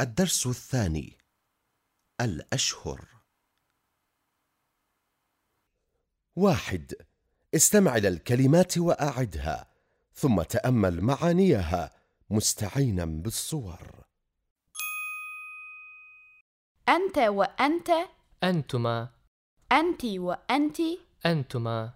الدرس الثاني الأشهر. واحد استمع إلى الكلمات وأعدها ثم تأمل معانيها مستعينا بالصور. أنت وأنت أنتما. أنت وأنت أنتما.